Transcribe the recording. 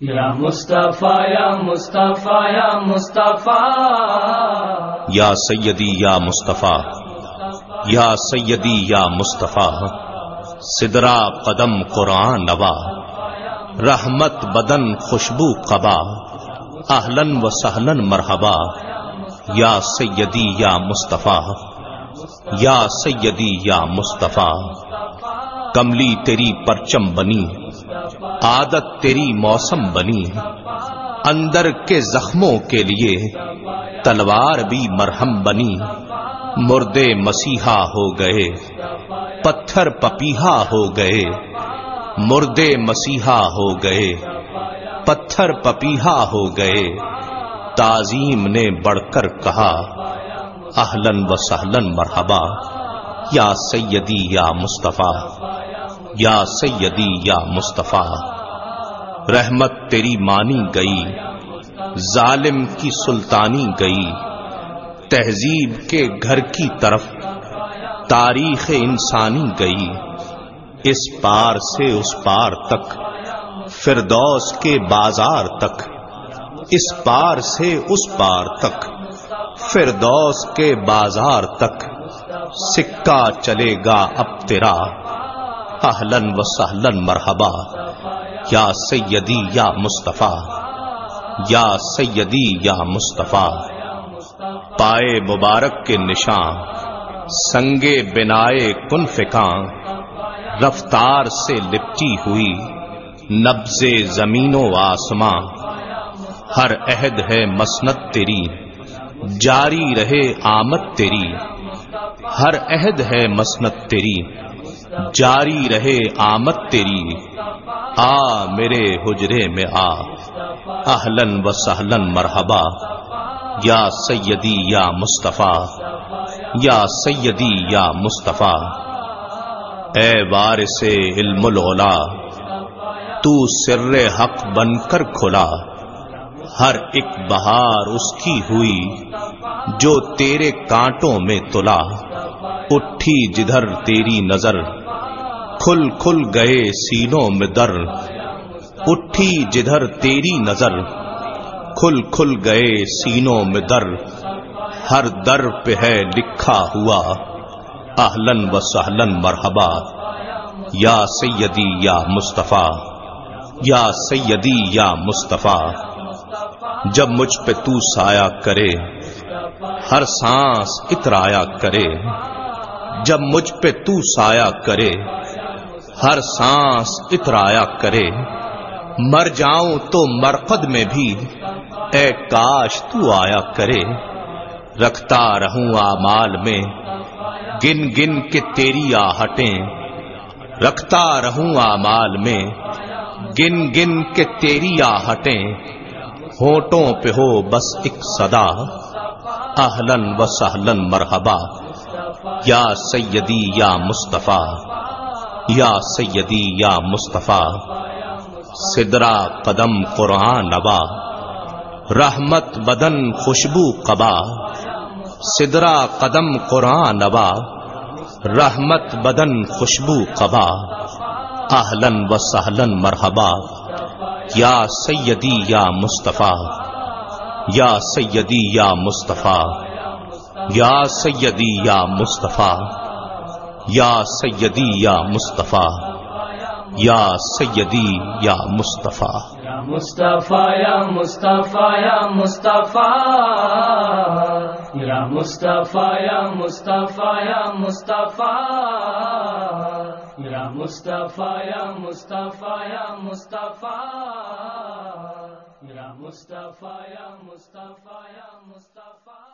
یا مصطفیٰ یا مصطفیٰ یا مصطفیٰ۔ یا سیدی، یا مصطفیٰ۔ یا سیدی، یا مصطفیٰ۔ سدرا قدم قرآن نوا۔ رحمت بدن خوشبو قبا۔ اہلن و سہلن مرحبا۔ یا سیدی، یا مصطفیٰ۔ یا سیدی، یا مصطفیٰ۔ کملی تیری پرچم بنی۔ عادت تیری موسم بنی اندر کے زخموں کے لیے تلوار بھی مرہم بنی مردے مسیحا ہو گئے، پتھر پپیہا ہو گئے۔ مردے مسیحا ہو گئے، پتھر پپیہا ہو گئے۔ تعظیم نے بڑھ کر کہا اہلن و سہلن مرحبا، یا سیدی یا مصطفیٰ۔ یا سیدی یا مصطفیٰ، رحمت تیری مانی گئی، ظالم کی سلطانی گئی، تہذیب کے گھر کی طرف تاریخ انسانی گئی، اس پار سے اس پار تک، فردوس کے بازار تک، اس پار سے اس پار تک، فردوس کے بازار تک، سکہ چلے گا اب تیرا۔ اہلن و سہلن مرحبا۔ یا سیدی یا مصطفیٰ۔ یا سیدی یا مصطفیٰ۔ پائے مبارک کے نشان۔ سنگے بنائے کن فکان۔ رفتار سے لپٹی ہوئی۔ نبز زمین و آسماں ہر عہد ہے مسنت تیری۔ جاری رہے آمد تیری۔ ہر عہد ہے مسنت تیری۔ جاری رہے آمد تیری۔ آ میرے حجرے میں آ۔ اہلن و سہلن مرحبا۔ یا سیدی یا مصطفیٰ۔ یا سیدی یا مصطفیٰ۔ اے وارث علم الولا تو سر حق بن کر کھلا۔ ہر ایک بہار اس کی ہوئی۔ جو تیرے کانٹوں میں تلا اٹھی جدھر تیری نظر، کھل کھل گئے سینوں میں در۔ اٹھی جدھر تیری نظر، کھل کھل گئے سینوں میں در۔ ہر در پہ ہے لکھا ہوا اہلن و سہلن مرحبا۔ یا سیدی یا مصطفیٰ، یا سیدی یا مصطفیٰ۔ جب مجھ پہ تو سایہ کرے ہر سانس اترایا کرے، جب مجھ پہ تو سایہ کرے، ہر سانس اترایا کرے، مر جاؤں تو مرقد میں بھی، اے کاش تو آیا کرے، رکھتا رہوں آمال میں، گن گن کے تیری آہٹیں، رکھتا رہوں آمال میں، گن گن کے تیری آہٹیں ہوٹوں پہ ہو بس ایک صدا اہلن و سہلن مرحبا۔ یا سیدی یا مصطفیٰ۔ یا سیدی یا مصطفیٰ۔ سدرا قدم قرآن نبا رحمت بدن خوشبو قبا۔ سدرا قدم قرآن نبا رحمت بدن خوشبو قبا۔ اہلن و سہلن مرحبا۔ یا سیدی یا مصطفیٰ۔ یا سیدی یا مصطفیٰ، یا سیدی یا مصطفیٰ، یا سیدی یا مصطفیٰ، یا سیدی یا مصطفیٰ۔ مصطفیٰ، یا مصطفیٰ یا مصطفیٰ۔ یا مصطفیٰ یا مصطفیٰ یا مصطفیٰ۔ یا مصطفیٰ یا مصطفیٰ یا مصطفیٰ۔ مصطفیٰ یا مصطفیٰ یا مصطفیٰ.